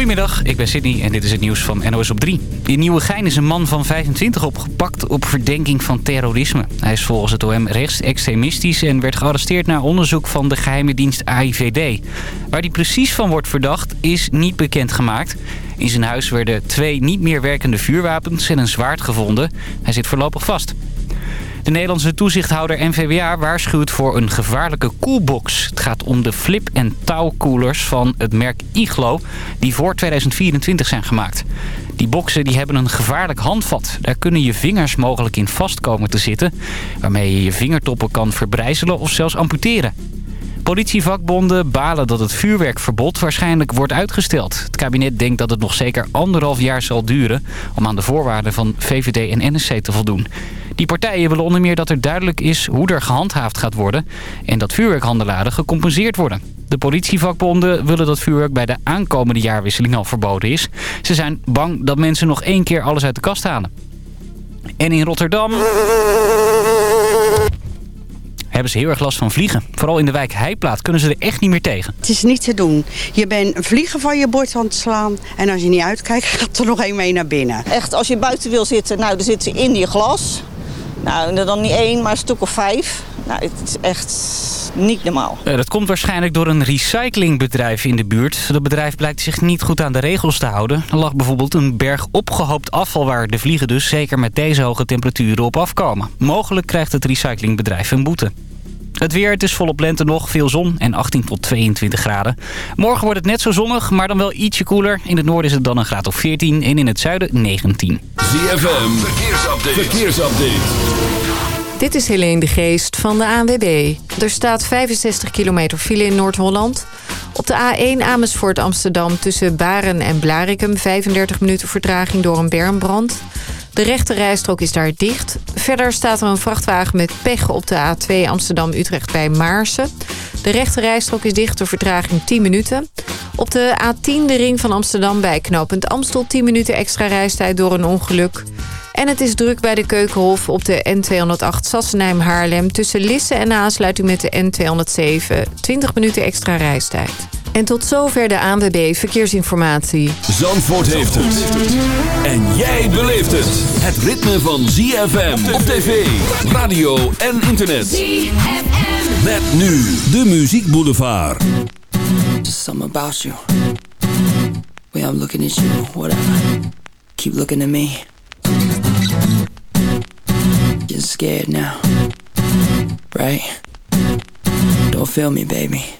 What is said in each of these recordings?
Goedemiddag, ik ben Sydney en dit is het nieuws van NOS op 3. In Nieuwegein is een man van 25 opgepakt op verdenking van terrorisme. Hij is volgens het OM rechtsextremistisch en werd gearresteerd na onderzoek van de geheime dienst AIVD. Waar hij precies van wordt verdacht is niet bekendgemaakt. In zijn huis werden twee niet meer werkende vuurwapens en een zwaard gevonden. Hij zit voorlopig vast. De Nederlandse toezichthouder NVWA waarschuwt voor een gevaarlijke koelbox. Het gaat om de flip- en touwkoelers van het merk Iglo... die voor 2024 zijn gemaakt. Die boxen die hebben een gevaarlijk handvat. Daar kunnen je vingers mogelijk in vast komen te zitten... waarmee je je vingertoppen kan verbrijzelen of zelfs amputeren. Politievakbonden balen dat het vuurwerkverbod waarschijnlijk wordt uitgesteld. Het kabinet denkt dat het nog zeker anderhalf jaar zal duren... om aan de voorwaarden van VVD en NSC te voldoen. Die partijen willen onder meer dat er duidelijk is hoe er gehandhaafd gaat worden... en dat vuurwerkhandelaren gecompenseerd worden. De politievakbonden willen dat vuurwerk bij de aankomende jaarwisseling al verboden is. Ze zijn bang dat mensen nog één keer alles uit de kast halen. En in Rotterdam hebben ze heel erg last van vliegen. Vooral in de wijk Heiplaat kunnen ze er echt niet meer tegen. Het is niet te doen. Je bent vliegen van je bord aan het slaan. En als je niet uitkijkt, gaat er nog één mee naar binnen. Echt, als je buiten wil zitten, nou, dan zit ze in je glas. Nou, dan niet één, maar een stuk of vijf. Nou, het is echt niet normaal. Ja, dat komt waarschijnlijk door een recyclingbedrijf in de buurt. Dat bedrijf blijkt zich niet goed aan de regels te houden. Er lag bijvoorbeeld een berg opgehoopt afval waar de vliegen dus zeker met deze hoge temperaturen op afkomen. Mogelijk krijgt het recyclingbedrijf een boete. Het weer, het is volop lente nog, veel zon en 18 tot 22 graden. Morgen wordt het net zo zonnig, maar dan wel ietsje koeler. In het noorden is het dan een graad of 14 en in het zuiden 19. ZFM, verkeersupdate. verkeersupdate. Dit is Helene de Geest van de ANWB. Er staat 65 kilometer file in Noord-Holland. Op de A1 Amersfoort Amsterdam tussen Baren en Blarikum... 35 minuten vertraging door een bermbrand. De rechte rijstrook is daar dicht. Verder staat er een vrachtwagen met pech op de A2 Amsterdam-Utrecht bij Maarsen. De rechte rijstrook is dicht door vertraging 10 minuten. Op de A10 de ring van Amsterdam bij knooppunt Amstel... 10 minuten extra reistijd door een ongeluk... En het is druk bij de Keukenhof op de N208 Sassenheim-Haarlem... tussen Lisse en aansluiting met de N207. 20 minuten extra reistijd. En tot zover de ANWB Verkeersinformatie. Zandvoort heeft het. En jij beleeft het. Het ritme van ZFM op tv, radio en internet. ZFM. Met nu de Muziek Boulevard. Just something about you. Way I'm looking at you, whatever. Keep looking at me. You're scared now. Right? Don't feel me, baby.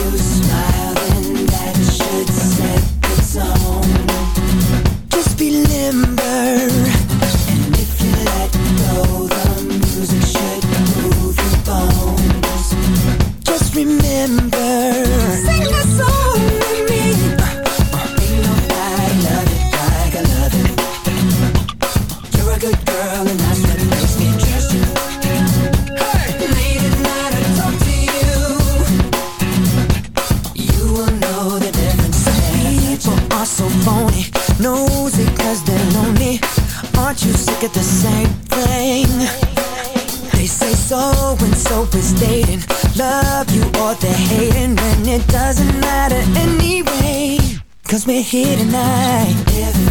here tonight.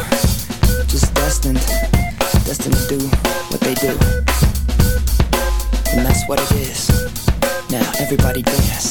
everybody dance.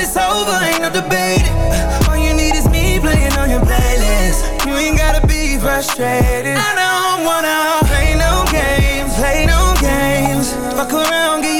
Them it's over, ain't no debating. All you need is me playing on your playlist. You ain't gotta be frustrated. I don't wanna play no games, play no games. Fuck around, give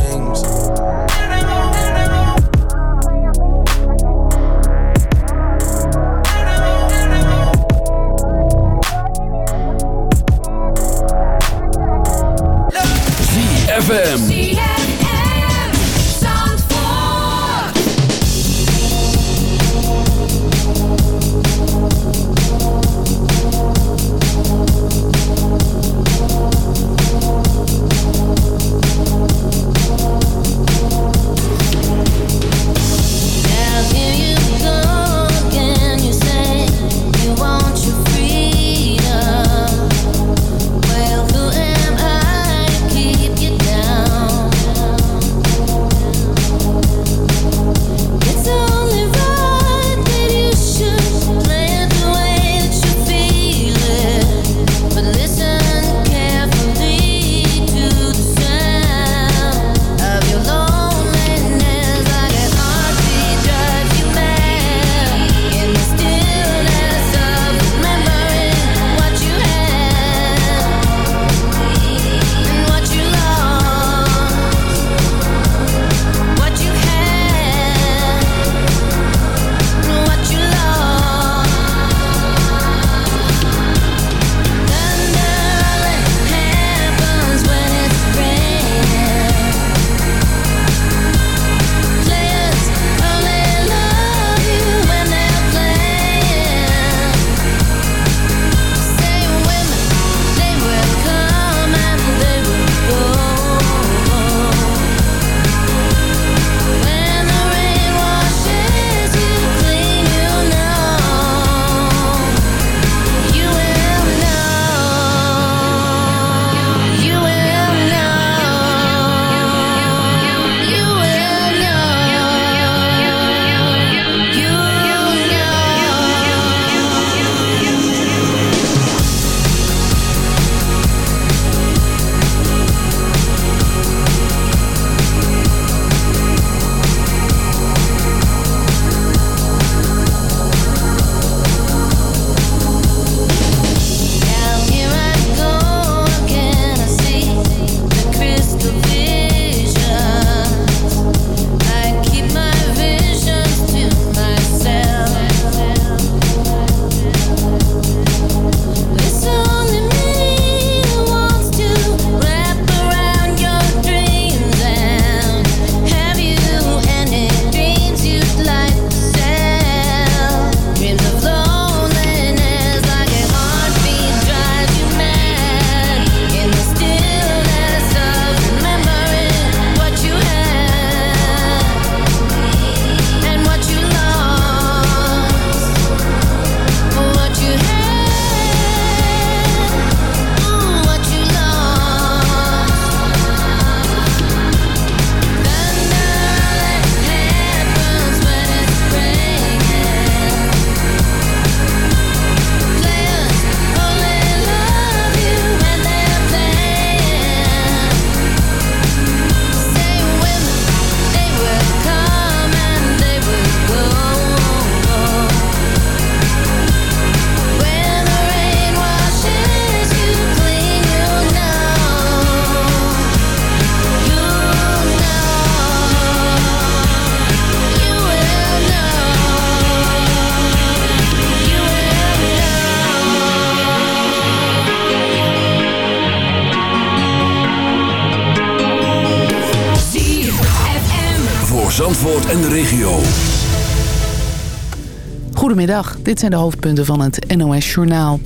Dit zijn de hoofdpunten van het NOS Journaal.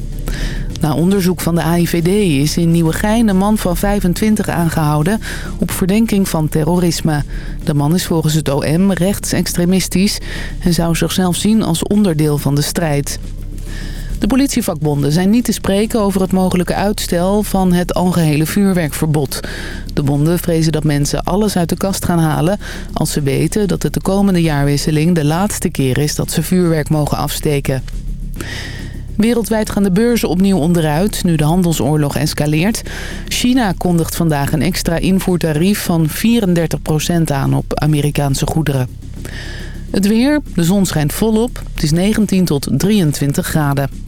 Na onderzoek van de AIVD is in Nieuwegein een man van 25 aangehouden op verdenking van terrorisme. De man is volgens het OM rechtsextremistisch en zou zichzelf zien als onderdeel van de strijd. De politievakbonden zijn niet te spreken over het mogelijke uitstel van het algehele vuurwerkverbod. De bonden vrezen dat mensen alles uit de kast gaan halen als ze weten dat het de komende jaarwisseling de laatste keer is dat ze vuurwerk mogen afsteken. Wereldwijd gaan de beurzen opnieuw onderuit nu de handelsoorlog escaleert. China kondigt vandaag een extra invoertarief van 34% aan op Amerikaanse goederen. Het weer, de zon schijnt volop. Het is 19 tot 23 graden.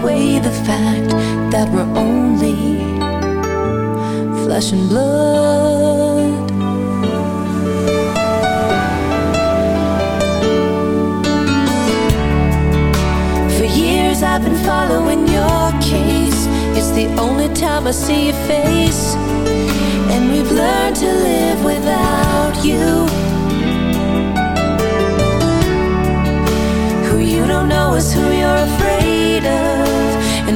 Away the fact that we're only flesh and blood. For years I've been following your case. It's the only time I see your face. And we've learned to live without you. Who you don't know is who you're afraid of.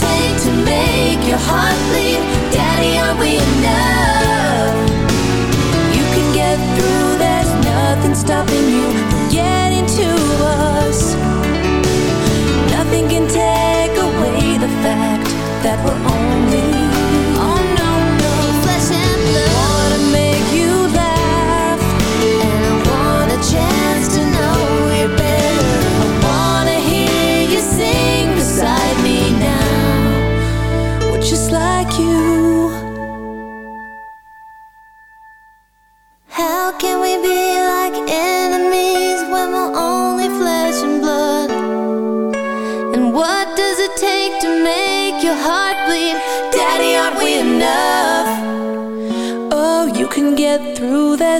Take to make your heart bleed?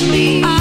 Me.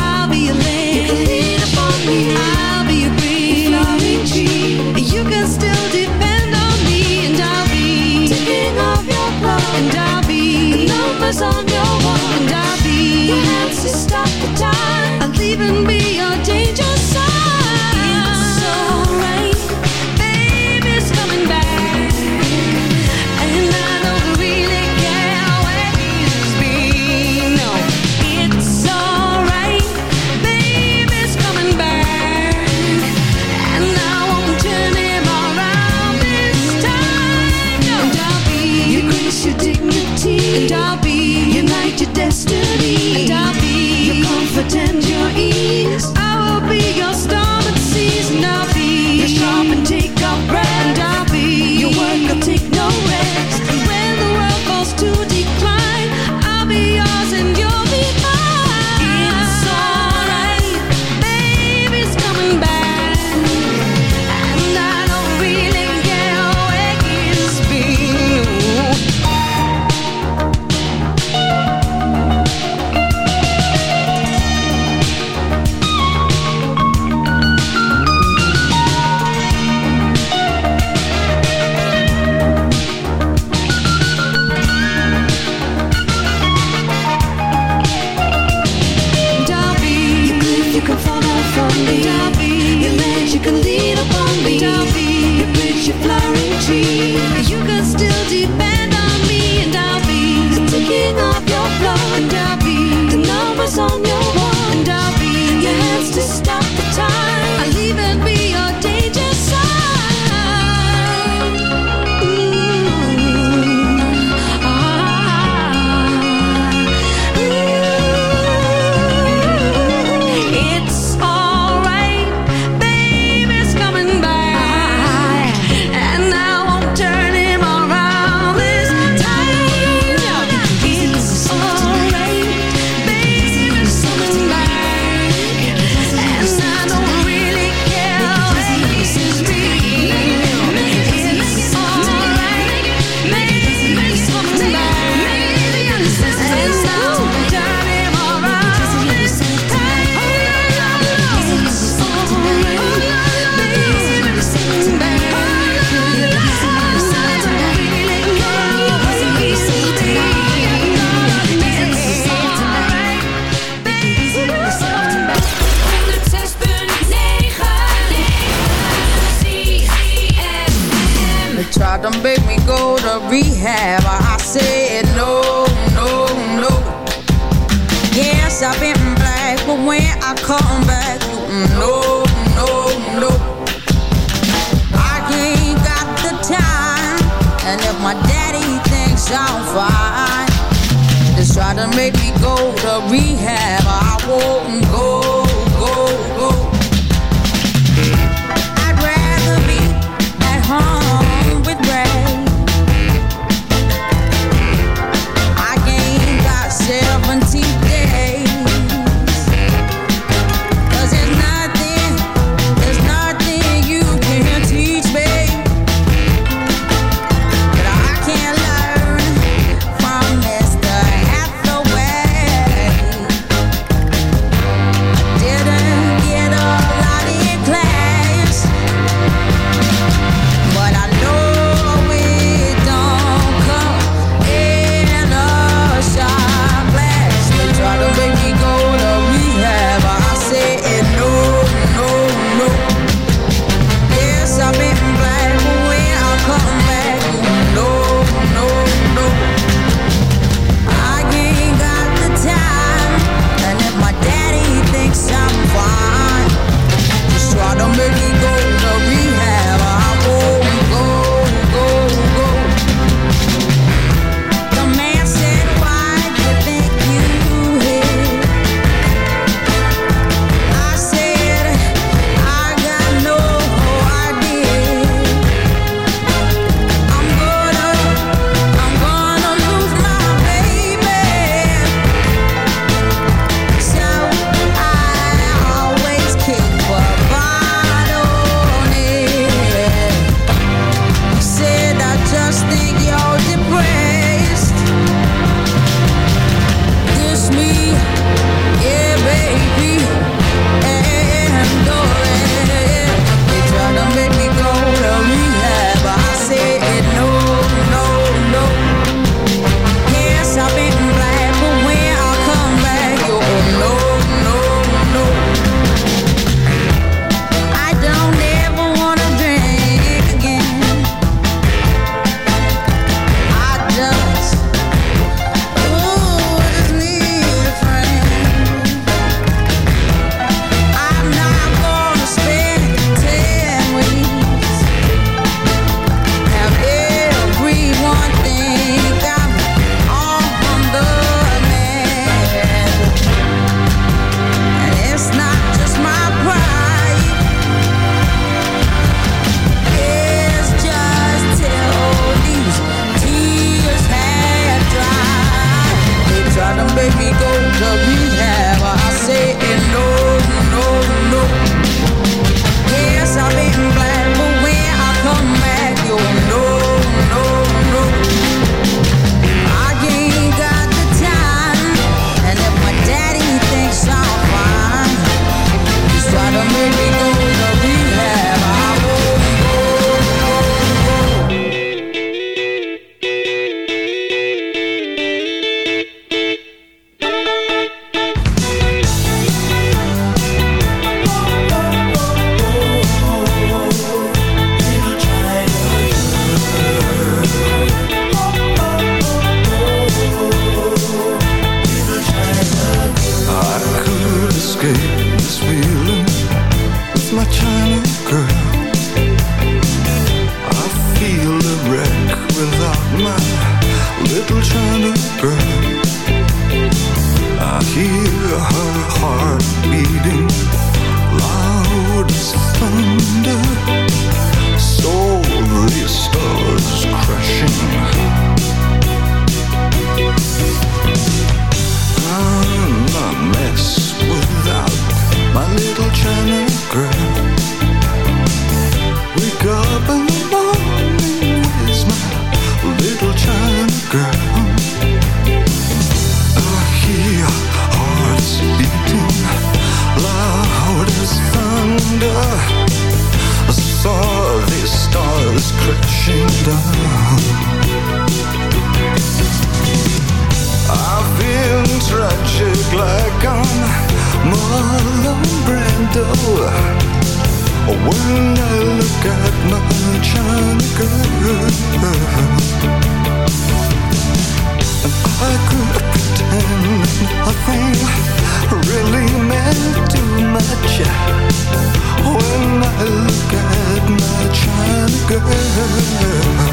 When I look at my China girl.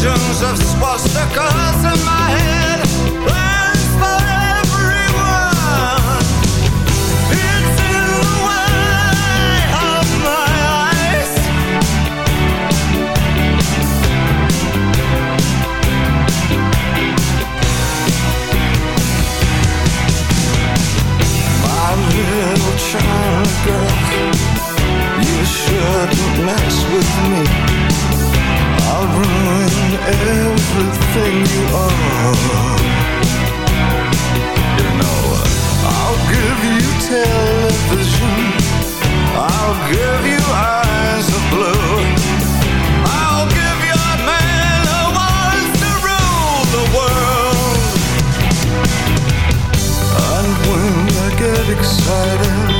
Visions of swastikas in my head, mess with me. I'll ruin everything you are. You know, I'll give you television. I'll give you eyes of blue. I'll give you a man who wants to rule the world. And when I get excited,